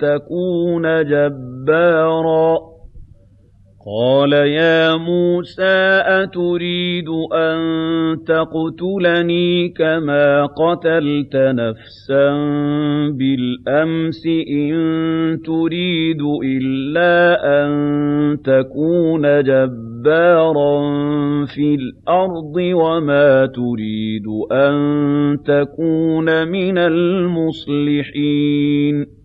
تَكُونَ جَبَّارًا. قَالَ يَا مُوسَىٰ أَتُرِيدُ أَن تَقْتُلَنِي كَمَا قَتَلْتَ نَفْسًا بِالْأَمْسِ؟ إِن تُرِيدُ إِلَّا أَن تَكُونَ جَبَّارًا فِي الْأَرْضِ وَمَا تُرِيدُ أَن تَكُونَ مِنَ الْمُصْلِحِينَ.